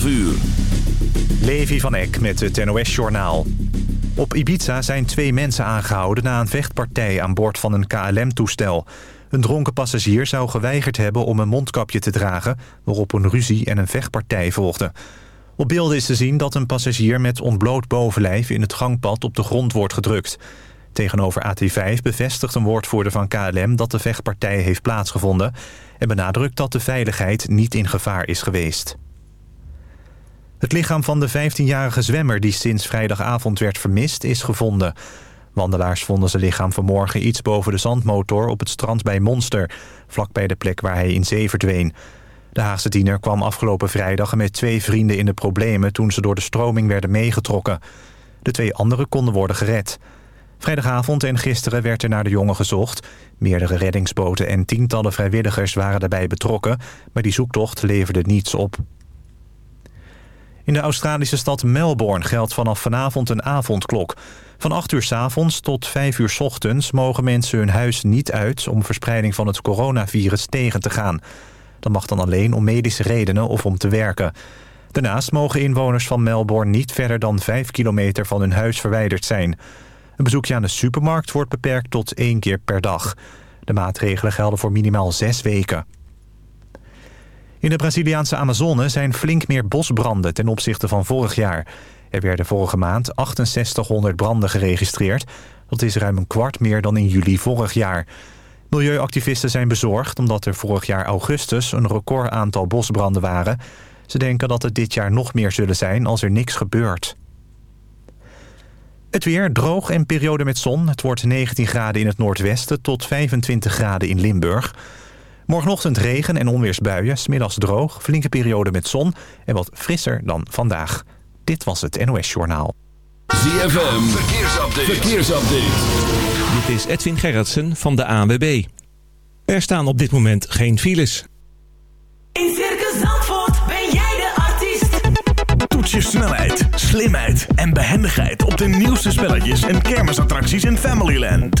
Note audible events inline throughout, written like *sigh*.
12 uur. Levi van Eck met het NOS-journaal. Op Ibiza zijn twee mensen aangehouden na een vechtpartij aan boord van een KLM-toestel. Een dronken passagier zou geweigerd hebben om een mondkapje te dragen... waarop een ruzie en een vechtpartij volgden. Op beelden is te zien dat een passagier met ontbloot bovenlijf... in het gangpad op de grond wordt gedrukt. Tegenover AT5 bevestigt een woordvoerder van KLM... dat de vechtpartij heeft plaatsgevonden... en benadrukt dat de veiligheid niet in gevaar is geweest. Het lichaam van de 15-jarige zwemmer die sinds vrijdagavond werd vermist is gevonden. Wandelaars vonden zijn lichaam vanmorgen iets boven de zandmotor op het strand bij Monster, vlakbij de plek waar hij in zee verdween. De Haagse tiener kwam afgelopen vrijdag met twee vrienden in de problemen toen ze door de stroming werden meegetrokken. De twee anderen konden worden gered. Vrijdagavond en gisteren werd er naar de jongen gezocht. Meerdere reddingsboten en tientallen vrijwilligers waren daarbij betrokken, maar die zoektocht leverde niets op. In de Australische stad Melbourne geldt vanaf vanavond een avondklok. Van 8 uur s avonds tot 5 uur s ochtends mogen mensen hun huis niet uit... om verspreiding van het coronavirus tegen te gaan. Dat mag dan alleen om medische redenen of om te werken. Daarnaast mogen inwoners van Melbourne niet verder dan 5 kilometer van hun huis verwijderd zijn. Een bezoekje aan de supermarkt wordt beperkt tot één keer per dag. De maatregelen gelden voor minimaal zes weken. In de Braziliaanse Amazone zijn flink meer bosbranden ten opzichte van vorig jaar. Er werden vorige maand 6800 branden geregistreerd. Dat is ruim een kwart meer dan in juli vorig jaar. Milieuactivisten zijn bezorgd omdat er vorig jaar augustus een record aantal bosbranden waren. Ze denken dat het dit jaar nog meer zullen zijn als er niks gebeurt. Het weer droog en periode met zon. Het wordt 19 graden in het noordwesten tot 25 graden in Limburg. Morgenochtend regen en onweersbuien, smiddags droog, flinke periode met zon en wat frisser dan vandaag. Dit was het NOS Journaal. ZFM, verkeersupdate. verkeersupdate. Dit is Edwin Gerritsen van de ANWB. Er staan op dit moment geen files. In Circus Zandvoort ben jij de artiest. Toets je snelheid, slimheid en behendigheid op de nieuwste spelletjes en kermisattracties in Familyland.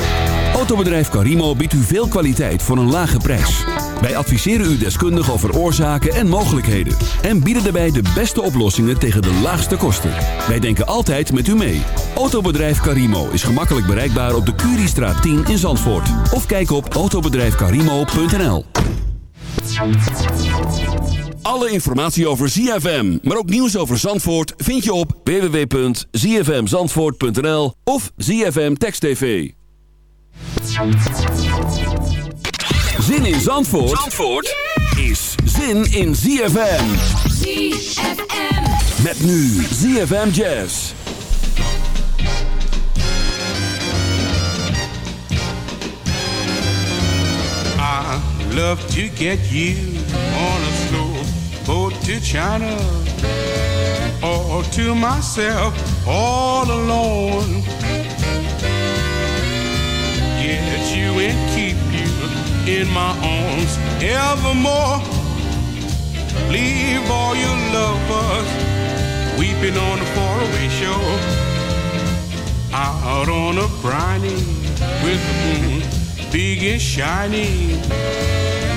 Autobedrijf Carimo biedt u veel kwaliteit voor een lage prijs. Wij adviseren u deskundig over oorzaken en mogelijkheden. En bieden daarbij de beste oplossingen tegen de laagste kosten. Wij denken altijd met u mee. Autobedrijf Carimo is gemakkelijk bereikbaar op de Curiestraat 10 in Zandvoort. Of kijk op autobedrijfcarimo.nl Alle informatie over ZFM, maar ook nieuws over Zandvoort... vind je op www.zfmzandvoort.nl of ZFM Text TV. Zin in Zandvoort, Zandvoort is zin in ZFM. ZFM. Met nu ZFM Jazz. I love to get you on a slow boat to China or to myself all alone. And keep you in my arms evermore. Leave all your lovers weeping on the faraway shore. Out on a briny with the moon big and shiny,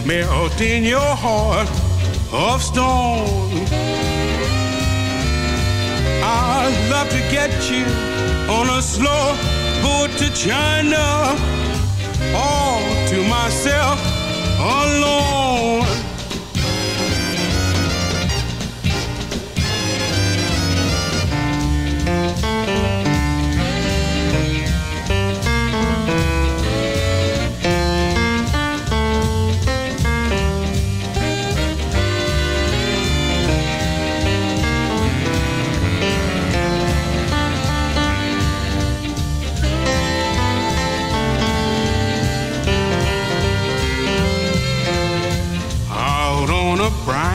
melting your heart of stone. I'd love to get you on a slow boat to China, all to myself alone.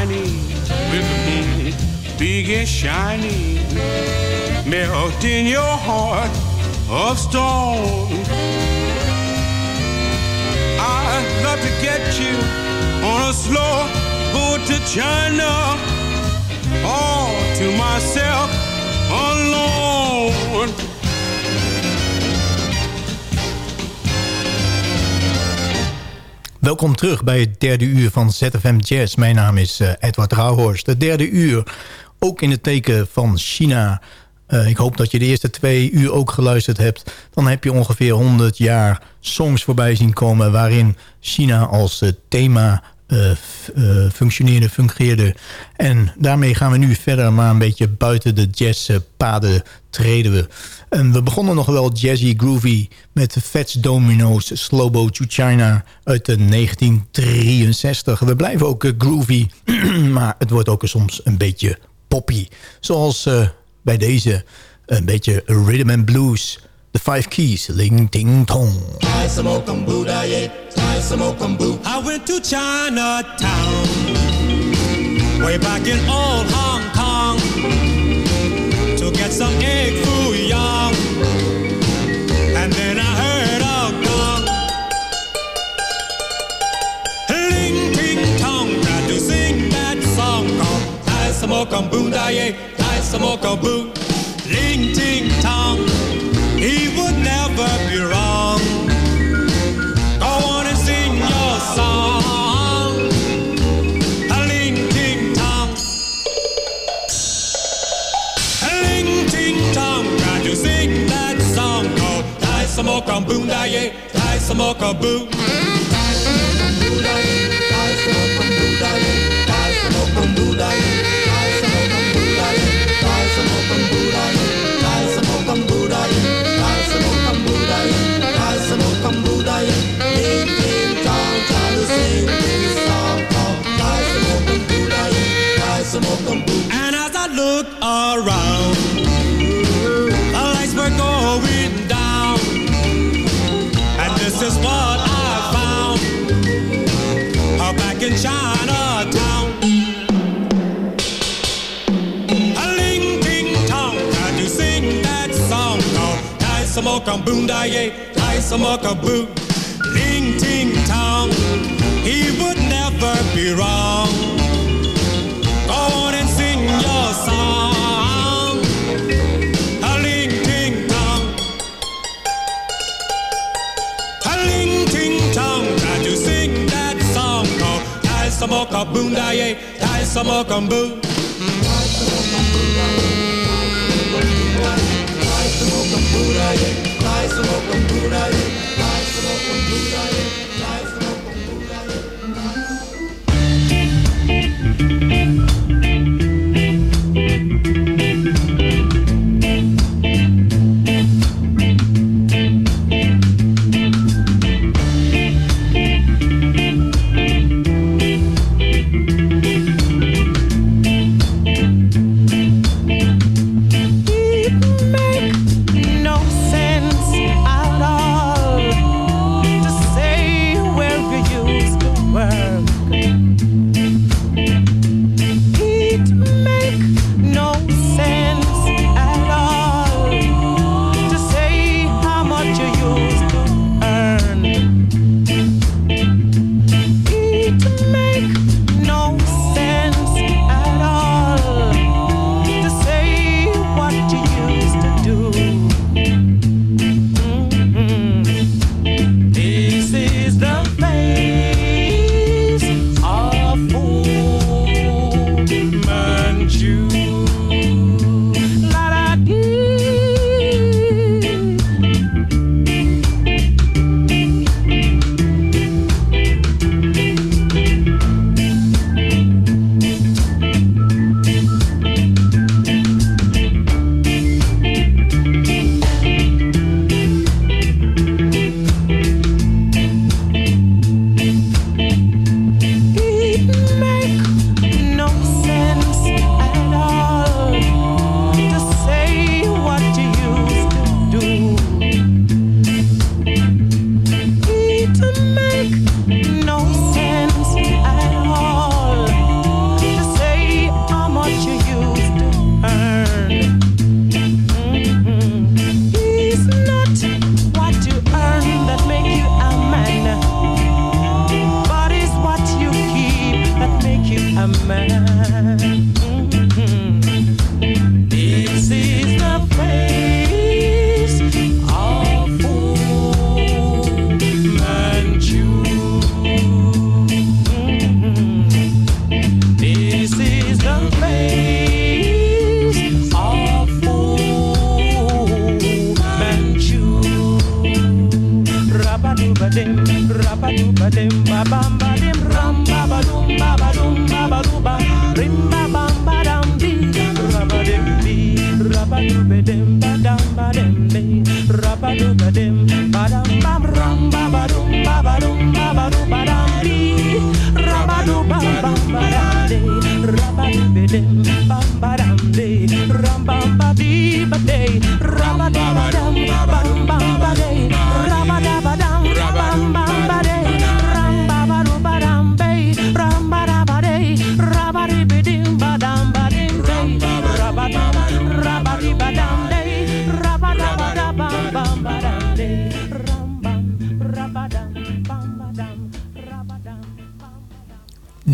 shiny, big and shiny, melt in your heart of stone. I'd love to get you on a slow boat to China, all to myself alone. Welkom terug bij het derde uur van ZFM Jazz. Mijn naam is uh, Edward Rauhorst. Het derde uur, ook in het teken van China. Uh, ik hoop dat je de eerste twee uur ook geluisterd hebt. Dan heb je ongeveer 100 jaar songs voorbij zien komen... waarin China als uh, thema uh, uh, functioneerde, fungeerde. En daarmee gaan we nu verder, maar een beetje buiten de jazzpaden treden we. En we begonnen nog wel jazzy groovy met Fats Domino's Slowbo to China uit de 1963. We blijven ook groovy, *clears throat* maar het wordt ook soms een beetje poppy. Zoals bij deze, een beetje rhythm and blues... The Five Keys, Ling Ting Tong. I went to Chinatown way back in old Hong Kong to get some egg foo young. And then I heard a gong. Ling ting tong, got to sing that song called Tai Smoke Boo Daye, Tai Smoke Boo. Ling ting tong Die Samoka Boom Die Die Samoka Boo. Die Tai Samoka Boom Daye, Tai Samoka Boo? Ling ting tong, he would never be wrong. Go on and sing your song. A ling ting tong. A ling ting tong. Can you sing that song called Tai Samoka Boom Daye, Tai Samoka Boo? Thank you.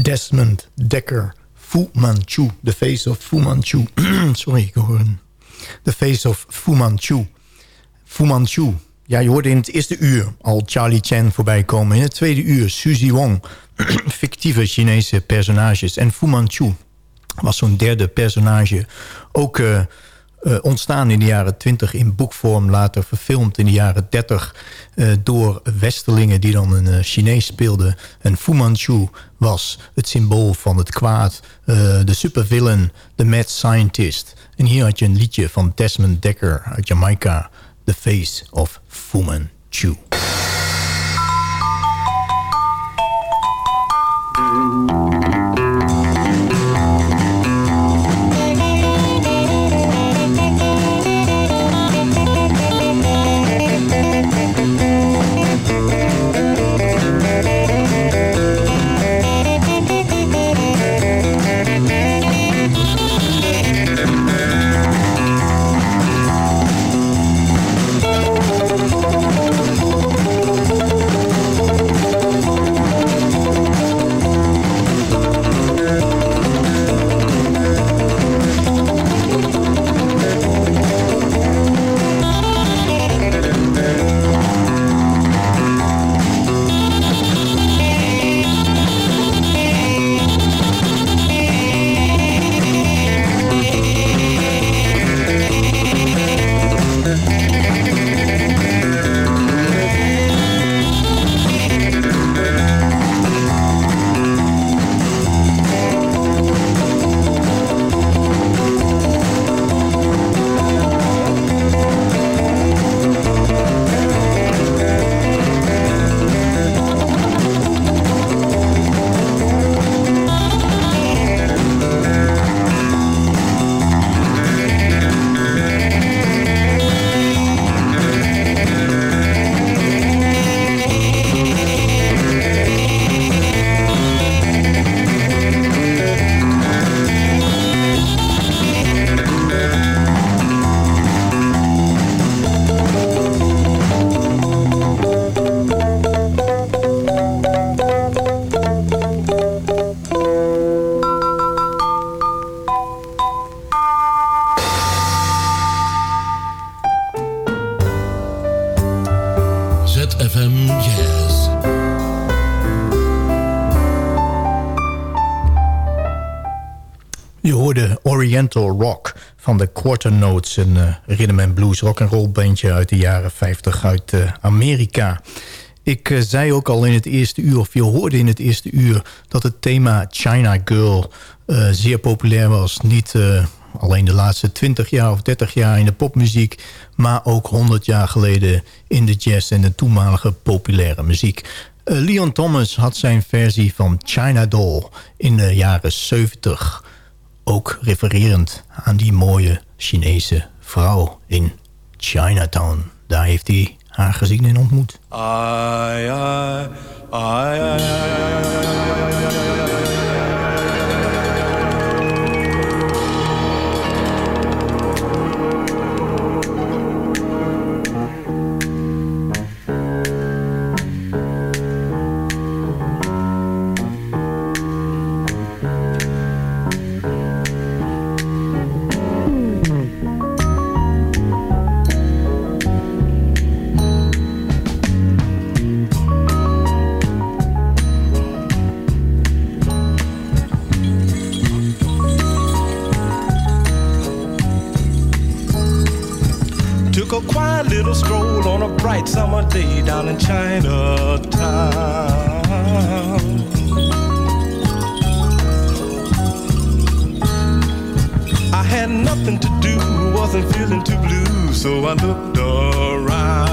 Desmond Dekker, Fu Manchu, The Face of Fu Manchu. *clears throat* Sorry, ik hoor een... The Face of Fu Manchu. Fu Manchu. Ja, je hoorde in het eerste uur al Charlie Chan voorbij komen. In het tweede uur Suzy Wong. *clears throat* Fictieve Chinese personages. En Fu Manchu was zo'n derde personage. Ook... Uh, uh, ontstaan in de jaren 20 in boekvorm. Later verfilmd in de jaren 30 uh, door Westerlingen die dan een uh, Chinees speelden. En Fu Manchu was het symbool van het kwaad. de supervillain, de mad scientist. En hier had je een liedje van Desmond Dekker uit Jamaica. The Face of Fu Manchu. Oriental Rock van de Quarter Notes. Een uh, rhythm and blues rock and roll bandje uit de jaren 50 uit uh, Amerika. Ik uh, zei ook al in het eerste uur, of je hoorde in het eerste uur... dat het thema China Girl zeer populair was. Niet alleen de laatste 20 jaar of 30 jaar in de popmuziek... maar ook 100 jaar geleden in de jazz en de toenmalige populaire muziek. Leon Thomas had zijn versie van China Doll in de jaren 70 ook refererend aan die mooie Chinese vrouw in Chinatown. Daar heeft hij haar gezien en ontmoet. Ai, ai, down in Chinatown. I had nothing to do, wasn't feeling too blue, so I looked around.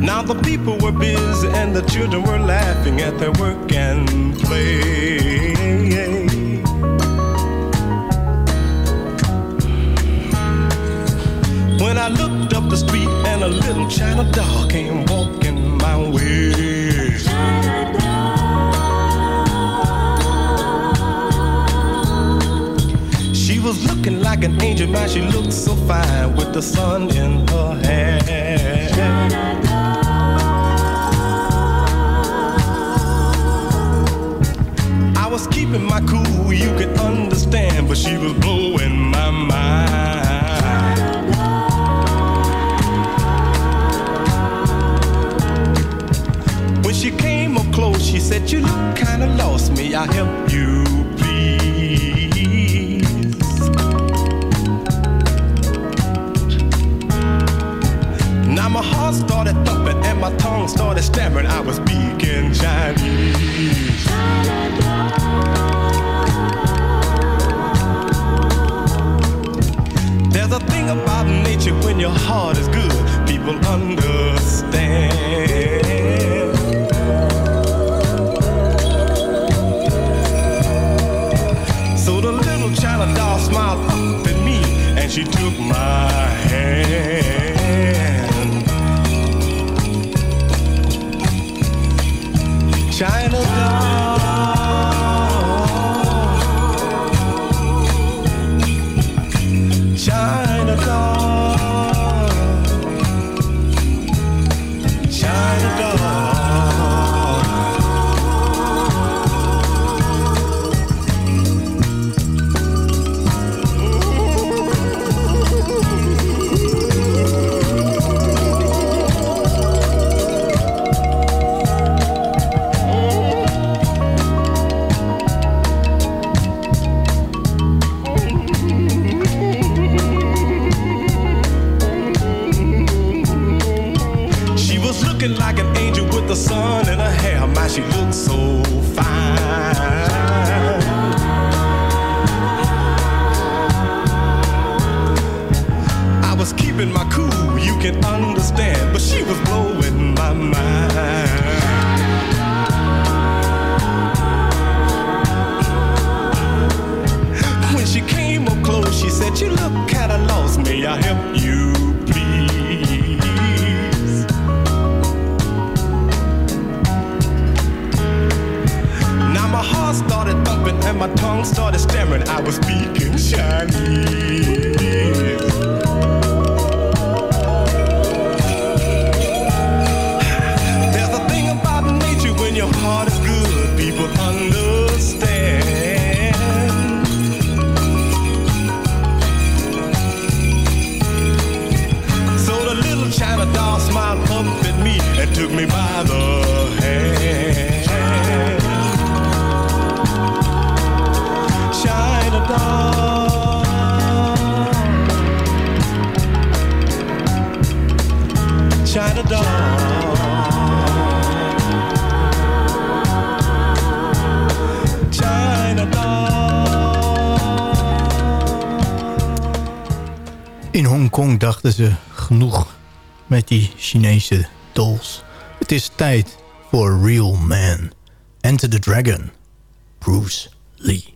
Now the people were busy and the children were laughing at their She looked so fine with the sun in her hair. I was keeping my cool, you could understand, but she was blowing my mind. When she came up close, she said, You look kinda lost me. I help you, started stammering. I was speaking Chinese. There's a thing about nature when your heart is good, people understand. So the little China doll smiled up at me and she took my my tongue started stammering. I was speaking Chinese. In Hongkong dachten ze genoeg met die Chinese dolls. Het is tijd voor Real Man. Enter the Dragon. Bruce Lee.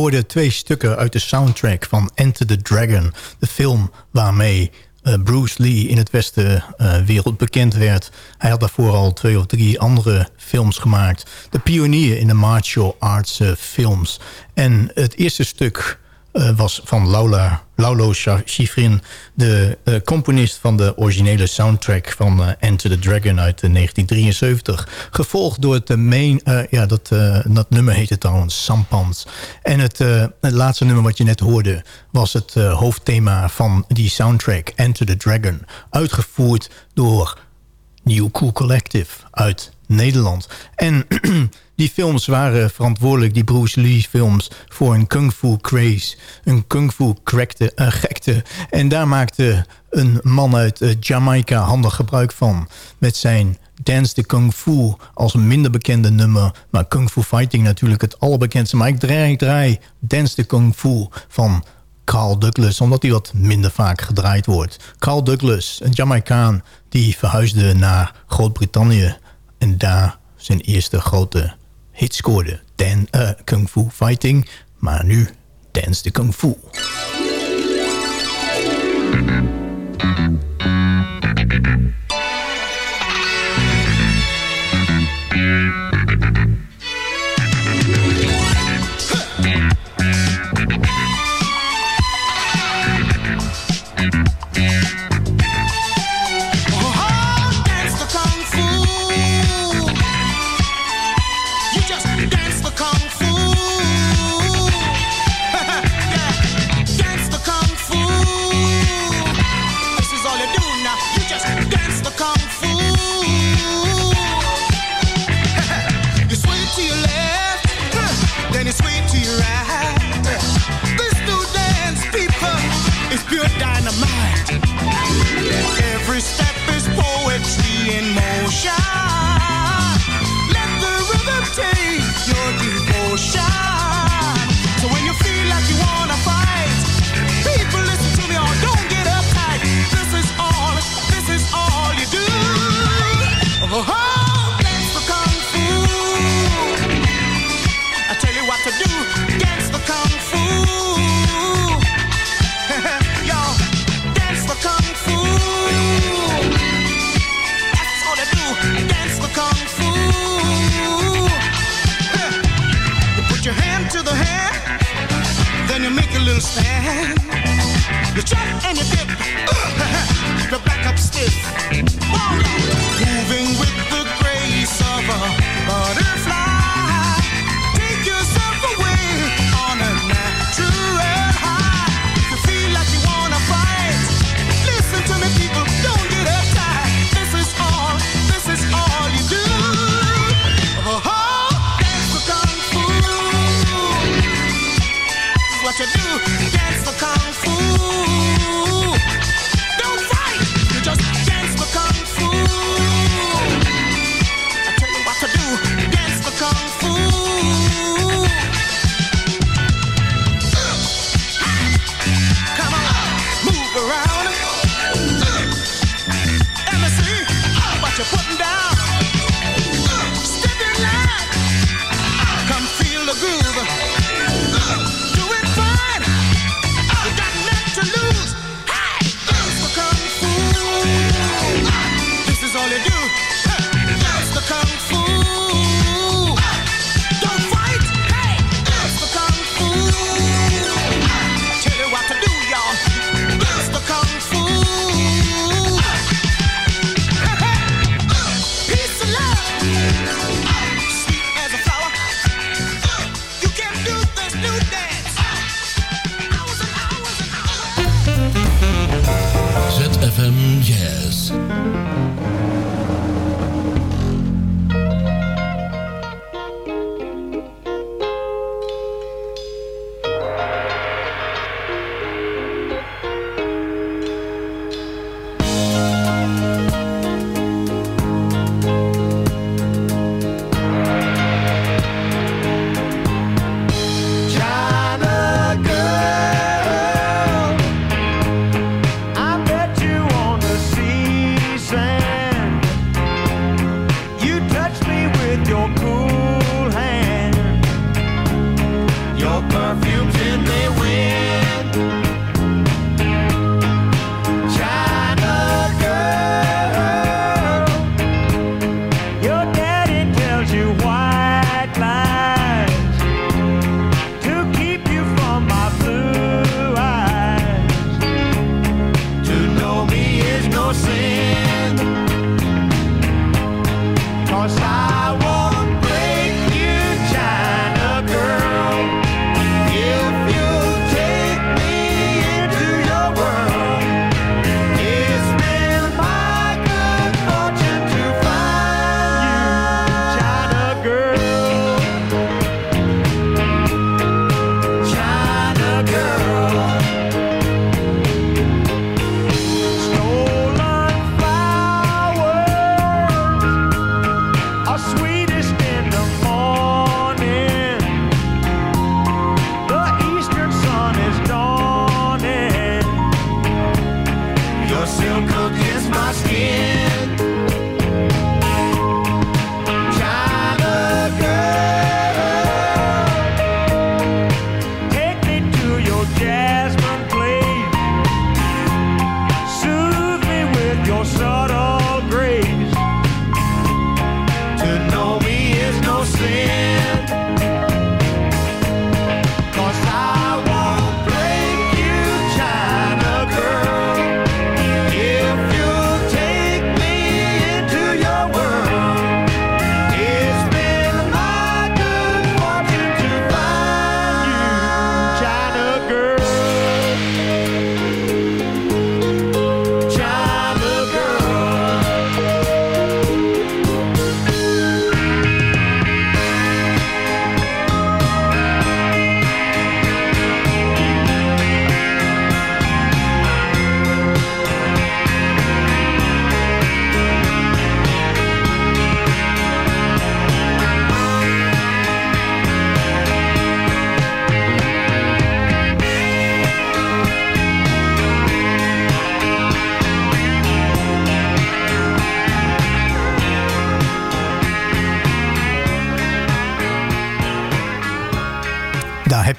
Hoorde twee stukken uit de soundtrack van Enter the Dragon. De film waarmee uh, Bruce Lee in het Westen uh, wereld bekend werd. Hij had daarvoor al twee of drie andere films gemaakt. De pionier in de martial arts uh, films. En het eerste stuk uh, was van Laula, Laulo Schifrin... de uh, componist van de originele soundtrack van uh, Enter the Dragon uit 1973. Gevolgd door het main... ja, dat, dat nummer heette trouwens Sampans. En het, het laatste nummer wat je net hoorde... was het hoofdthema van die soundtrack Enter the Dragon. Uitgevoerd door New Cool Collective uit Nederland. En *clears throat* die films waren verantwoordelijk, die Bruce Lee films... voor een kung fu craze, een kung fu crackte, uh, gekte. En daar maakte een man uit uh, Jamaica handig gebruik van... met zijn Dance the Kung Fu als een minder bekende nummer... maar Kung Fu Fighting natuurlijk het allerbekendste. Maar ik draai, draai Dance the Kung Fu van... Carl Douglas, omdat hij wat minder vaak gedraaid wordt. Carl Douglas, een Jamaicaan, die verhuisde naar Groot-Brittannië... en daar zijn eerste grote hit scoorde. Dan, uh, Kung Fu Fighting, maar nu Dance understand. You try and you get the Kung Fu.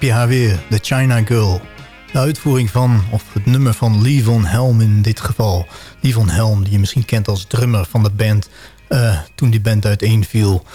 Je haar weer, de China Girl. De uitvoering van, of het nummer van Lee Von Helm in dit geval. Lee Helm, die je misschien kent als drummer van de band. Uh, toen die band uiteenviel,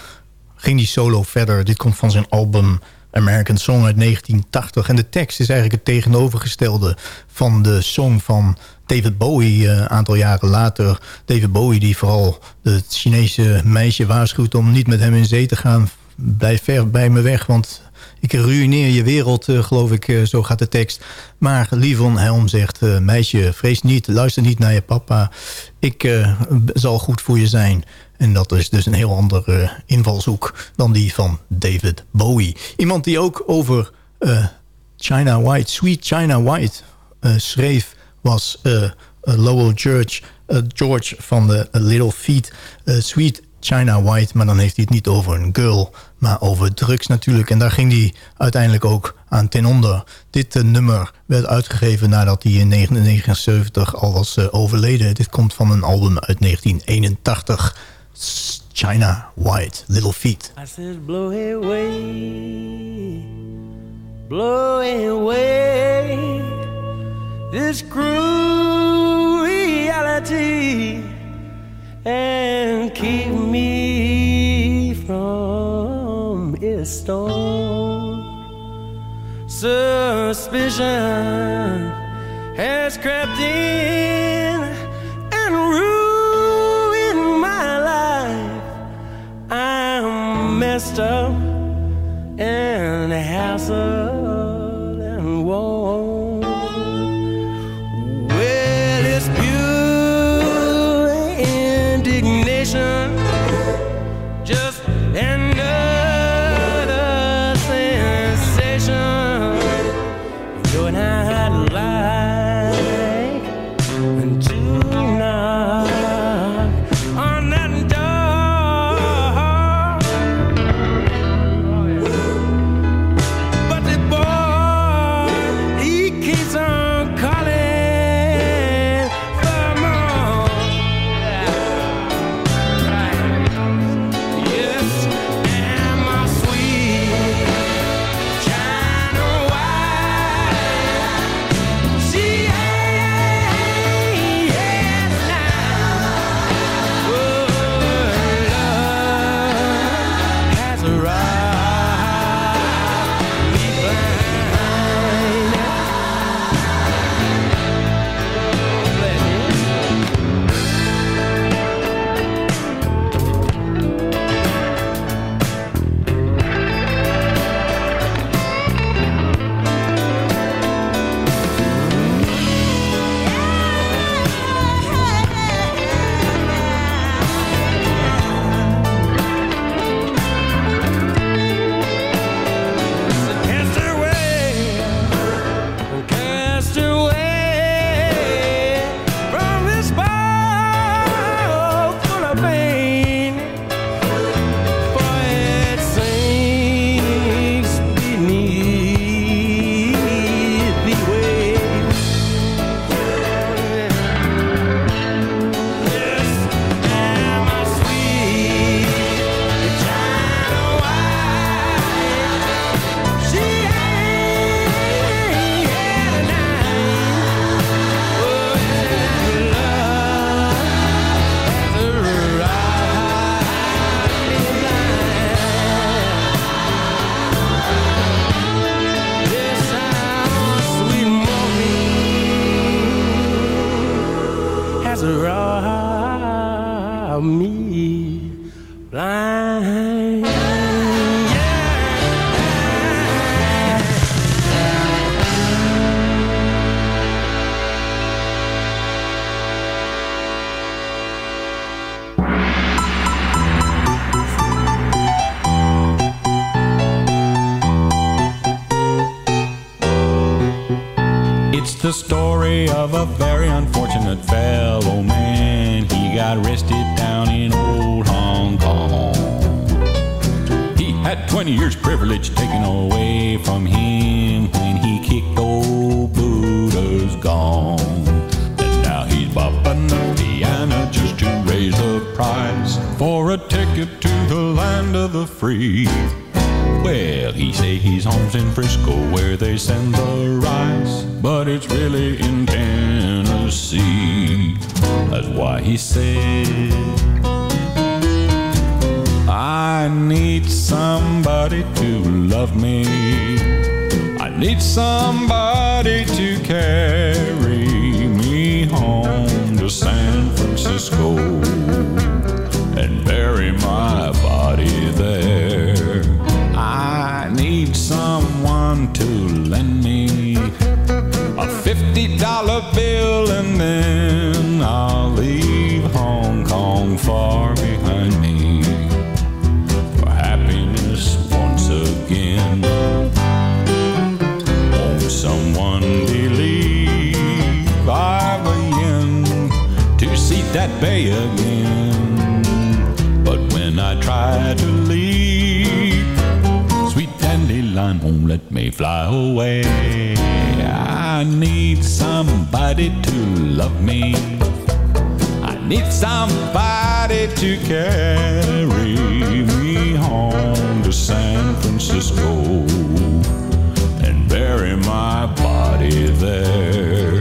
ging die solo verder. Dit komt van zijn album American Song uit 1980. En de tekst is eigenlijk het tegenovergestelde van de song van David Bowie een uh, aantal jaren later. David Bowie die vooral het Chinese meisje waarschuwt om niet met hem in zee te gaan. Blijf ver bij me weg, want ik ruïneer je wereld, uh, geloof ik, uh, zo gaat de tekst. Maar Livon Helm zegt, uh, meisje, vrees niet, luister niet naar je papa. Ik zal goed voor je zijn. En dat is dus een heel andere invalshoek dan die van David Bowie. Iemand die ook over China White, Sweet China White schreef... was Lowell George, George van de Little Feet. Sweet China White, maar dan heeft hij het niet over een girl, maar over drugs natuurlijk. En daar ging hij uiteindelijk ook aan ten onder. Dit uh, nummer werd uitgegeven nadat hij in 1979 al was uh, overleden. Dit komt van een album uit 1981. China White, Little Feet. I said blow away, blow away This cruel reality and keep me from storm. Suspicion has crept in and ruined my life. I'm messed up and hassled and worn. Of a very unfortunate fellow man. He got arrested down in old Hong Kong. He had 20 years privilege taken away from him when he kicked old Buddha's gone. And now he's bopping the piano just to raise the price for a ticket to the land of the free. Say he's home's in Frisco where they send the rice, but it's really in Tennessee. That's why he said, I need somebody to love me. I need somebody to carry that bay again? But when I try to leave, sweet dandelion won't let me fly away. I need somebody to love me. I need somebody to carry me home to San Francisco and bury my body there.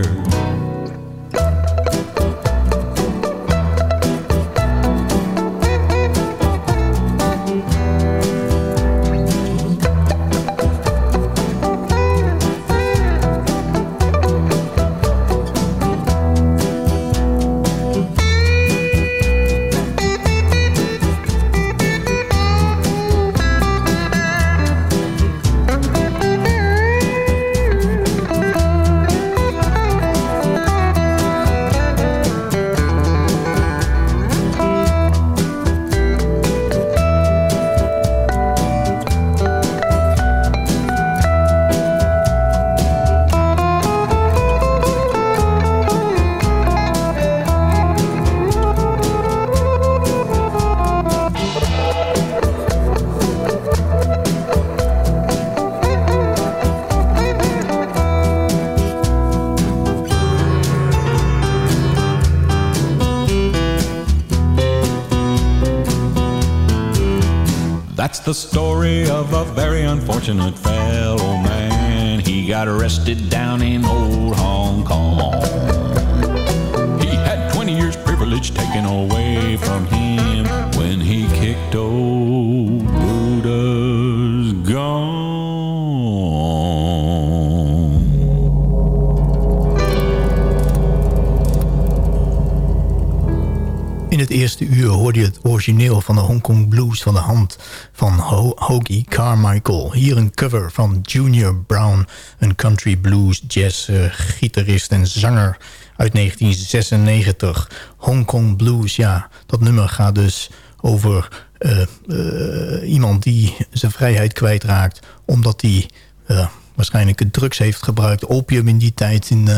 That's the story of a very unfortunate fellow man. He got arrested down in old Hong Kong. He had 20 years privilege taken away from him when he kicked old Buddha's gone. In het eerste uur hoorde je het origineel van de Hong Kong Blues van de hand Ho Hoagie Carmichael. Hier een cover van Junior Brown, een country blues jazz eh, gitarist en zanger uit 1996. Hong Kong Blues, ja, dat nummer gaat dus over eh, eh, iemand die zijn vrijheid kwijtraakt omdat hij waarschijnlijk drugs heeft gebruikt, opium in die tijd in,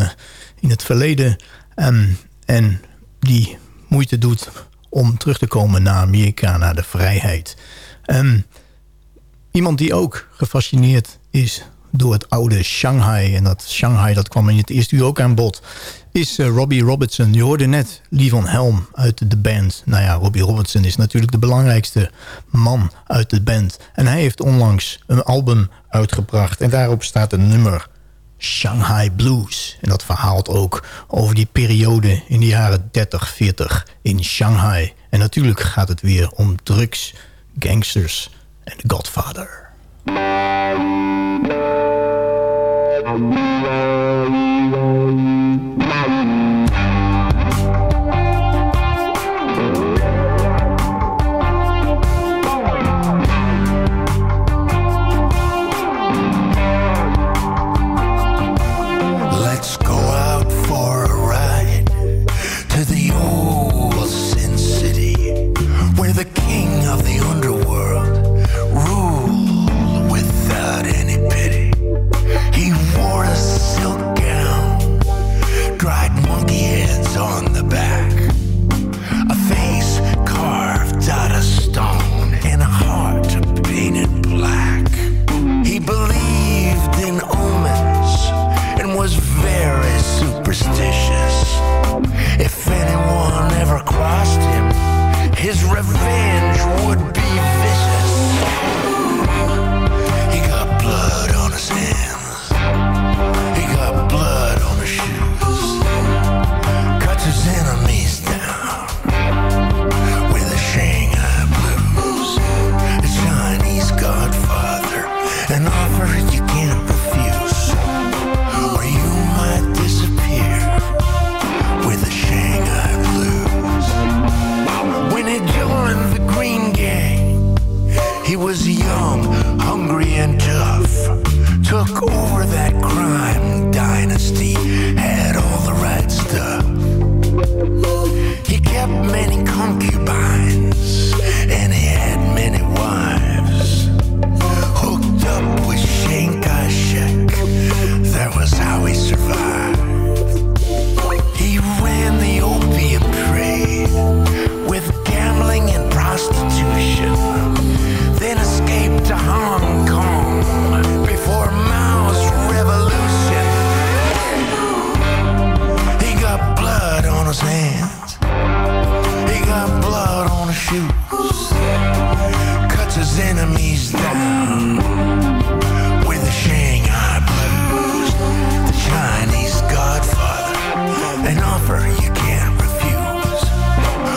in het verleden. Ehm, en die moeite doet om terug te komen naar Amerika, naar de vrijheid. Ehm, iemand die ook gefascineerd is door het oude Shanghai... en dat Shanghai dat kwam in het eerste uur ook aan bod... is eh, Robbie Robertson. Je hoorde net Livon Helm uit de band. Nou ja, Robbie Robertson is natuurlijk de belangrijkste man uit de band. En hij heeft onlangs een album uitgebracht... en daarop staat een nummer... Shanghai Blues. En dat verhaalt ook over die periode in de jaren 30, 40 in Shanghai. En natuurlijk gaat het weer om drugs, gangsters The Godfather.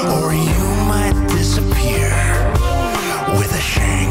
or you might disappear with a shank.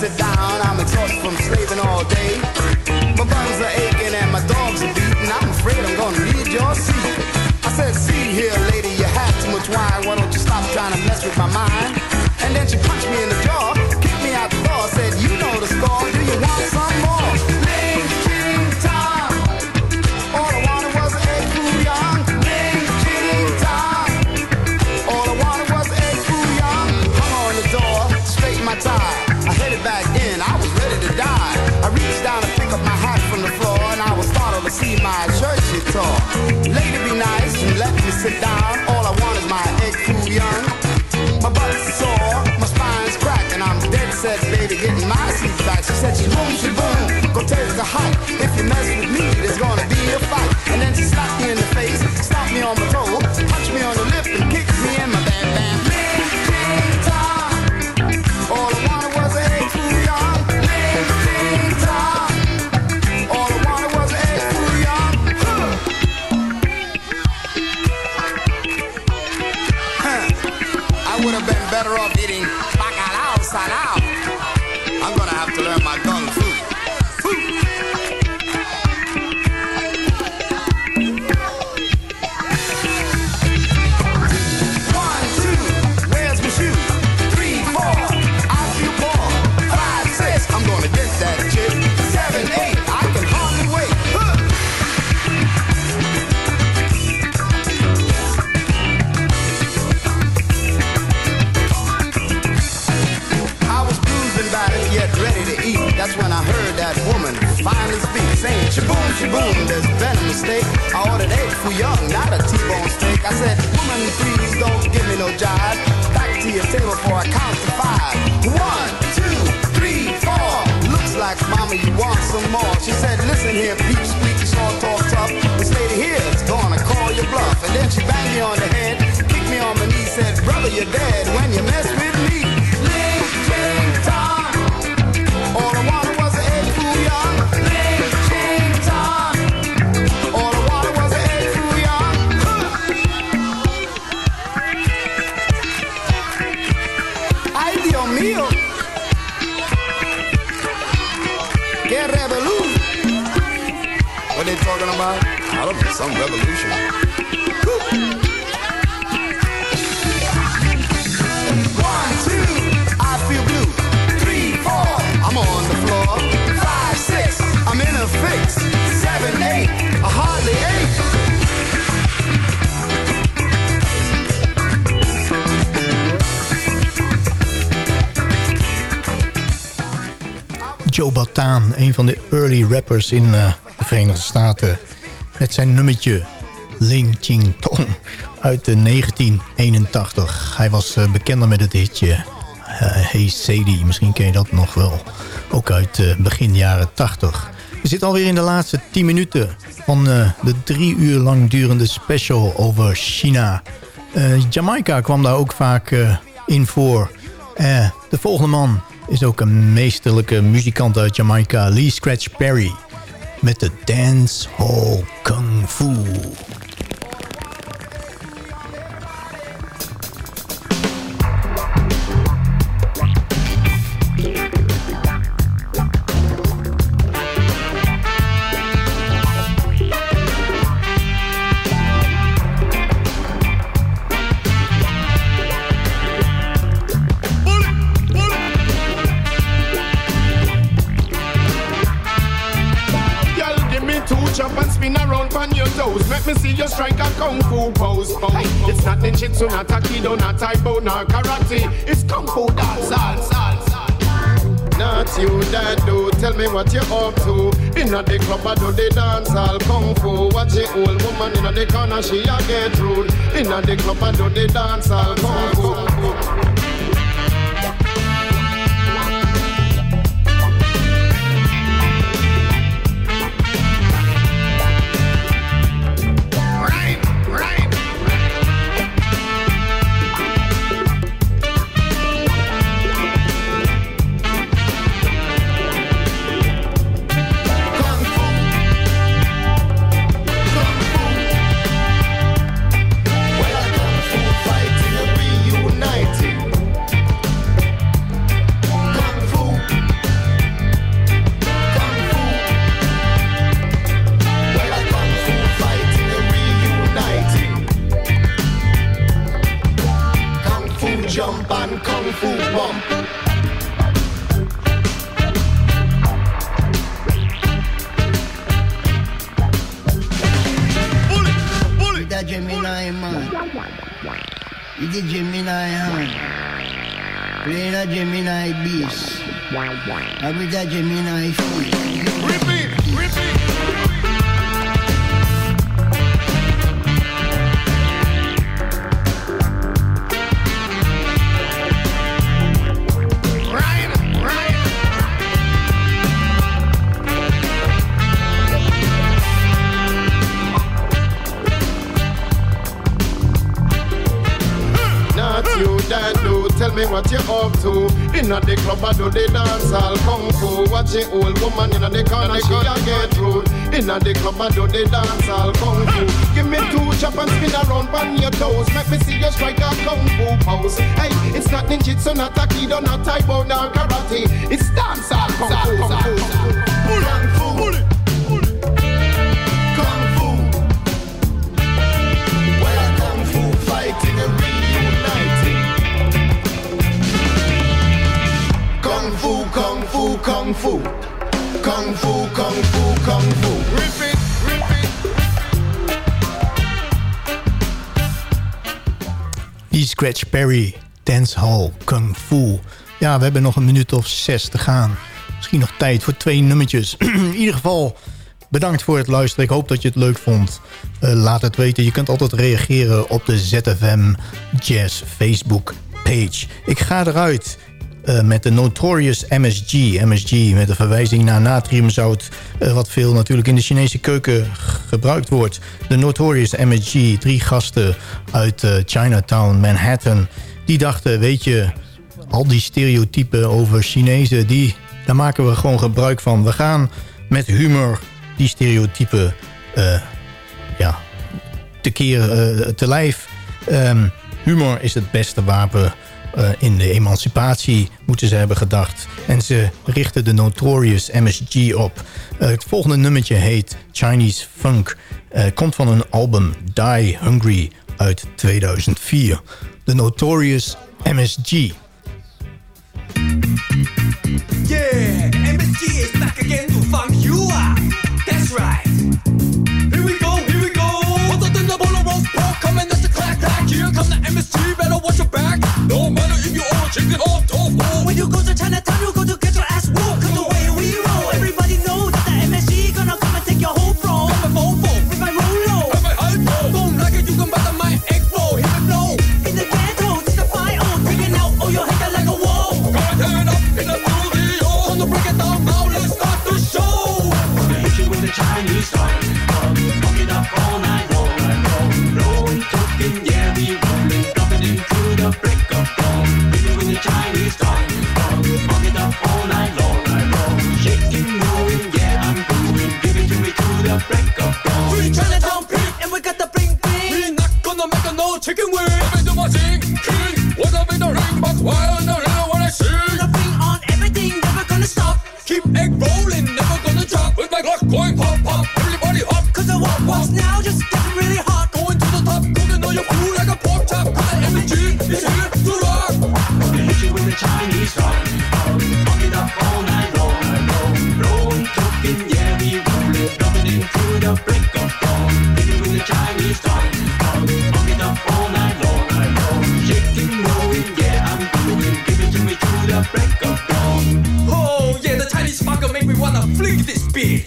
sit down, I'm exhausted from slaving all day. My bones are aching and my dogs are beating. I'm afraid I'm gonna need your seat. I said, see here, lady, you had too much wine. Why don't you stop trying to mess with my mind? And then she punched me in the jaw. 在起风 your shaboom, there's been a mistake. I ordered egg foo young, not a T-bone steak. I said, woman, please don't give me no jive. Back to your table for I count to five. One, two, three, four. Looks like mama, you want some more. She said, listen here, peach, squeaky, short, talk tough. This lady here is gonna call your bluff. And then she banged me on the head, kicked me on my knee, said, brother, you're dead when you mess with me. Talking about? I don't know, some revolution. One, two, I feel blue. Three, four, I'm on the floor. Five, six, I'm in a fix. Seven, eight, I hardly eight. Joe Bataan, een van de early rappers in de Verenigde Staten. Met zijn nummertje Ling Ching Tong uit de 1981. Hij was eh, bekender met het hitje eh, Hey Sadie. Misschien ken je dat nog wel. Ook uit eh, begin jaren 80. We zitten alweer in de laatste 10 minuten van de drie uur lang durende special over China. Eh, Jamaica kwam daar ook vaak in voor. Eh, de volgende man is ook een meesterlijke muzikant uit Jamaica, Lee Scratch Perry. Met de Dance Hall Kung Fu. Ninjutsu, not aikido, not taibo, not karate. It's kung fu dance, dance, dance. Not you that do, tell me what you up to. Inna the club, I do the dance all kung fu. Watch the old woman inna the corner, she a get rude. Inna the club, I do the dance all kung fu. Gemini man. With the Gemini hand. Playing a Gemini bass. And with that Gemini feet. Repeat, repeat. Right, what you up to. Inna the club, I do the dance all kung fu. Watch the old woman inna the corner, she a get rude. Inna the club, I do the dance all kung fu. Give me two chop and spin around on your toes. Make me see you strike a kung fu pose. Hey, it's not ninjutsu, not aikido, not taibo, not karate. It's dance all kung fu. Kung kung fu, kung fu. Kung fu, kung fu, kung fu. Die Scratch Perry, Dance Hall, Kung Fu. Ja, we hebben nog een minuut of zes te gaan. Misschien nog tijd voor twee nummertjes. *clears throat* In ieder geval, bedankt voor het luisteren. Ik hoop dat je het leuk vond. Eh, laat het weten. Je kunt altijd reageren op de ZFM Jazz Facebook page. Ik ga eruit. Eh, met de Notorious MSG. MSG met een verwijzing naar natriumzout... Eh, wat veel natuurlijk in de Chinese keuken gebruikt wordt. De Notorious MSG, drie gasten uit uh, Chinatown, Manhattan... die dachten, weet je, al die stereotypen over Chinezen... Die, daar maken we gewoon gebruik van. We gaan met humor die stereotypen ja, tekeer te lijf. Ehm, humor is het beste wapen eh, in de emancipatie moeten ze hebben gedacht. En ze richten de Notorious MSG op. Eh, het volgende nummertje heet Chinese Funk. Eh, komt van hun album Die Hungry uit 2004. De Notorious MSG. Yeah, MSG is back again Here come the MST. better watch your back. No matter if you're all chicken or tofu. When you go to Chinatown, you go to get your ass whooped.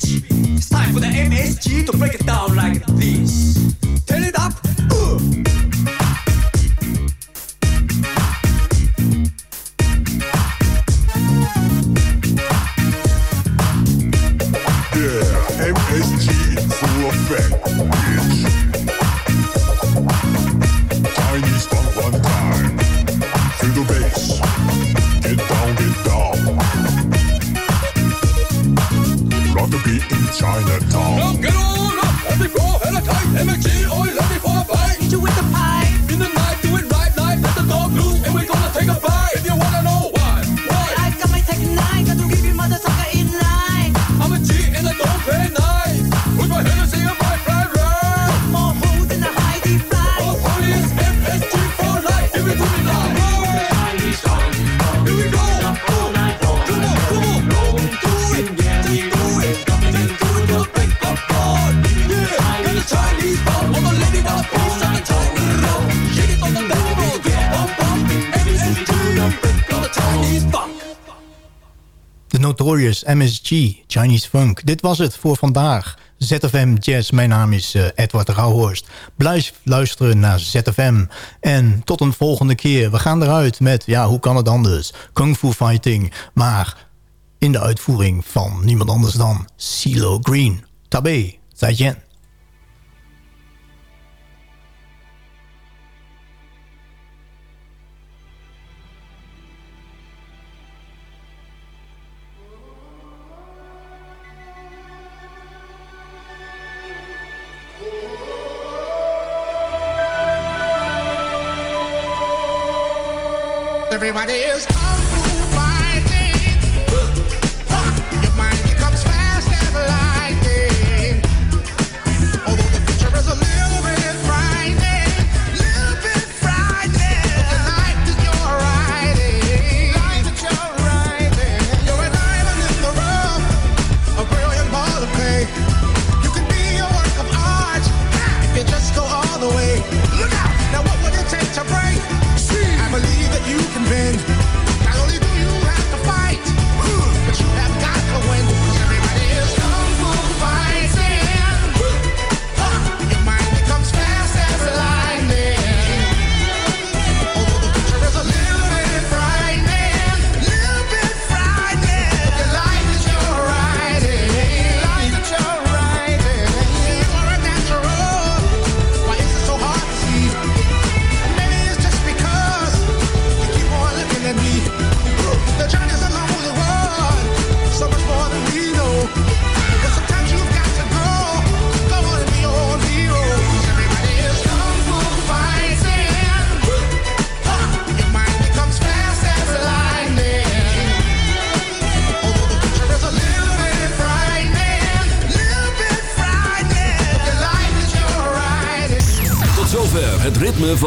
It's time for the MSG to break it down like this. Chinese Funk. Dit was het voor vandaag. ZFM Jazz, mijn naam is eh, Edward Rauhorst. Blijf luisteren naar ZFM. En tot een volgende keer. We gaan eruit met, ja, hoe kan het anders? Kung Fu Fighting, maar in de uitvoering van niemand anders dan CeeLo Green. Tabé, zaijian. everybody is.